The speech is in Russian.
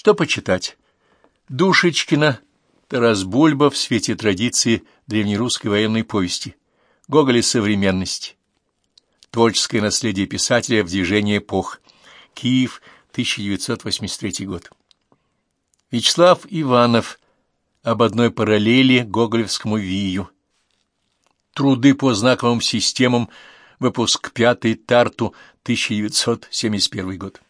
Что почитать? Душечкина, Тарас Бульба в свете традиции древнерусской военной повести, Гоголя «Современность», Творческое наследие писателя в движении эпох, Киев, 1983 год. Вячеслав Иванов об одной параллели Гоголевскому вию. Труды по знаковым системам, выпуск 5, Тарту, 1971 год.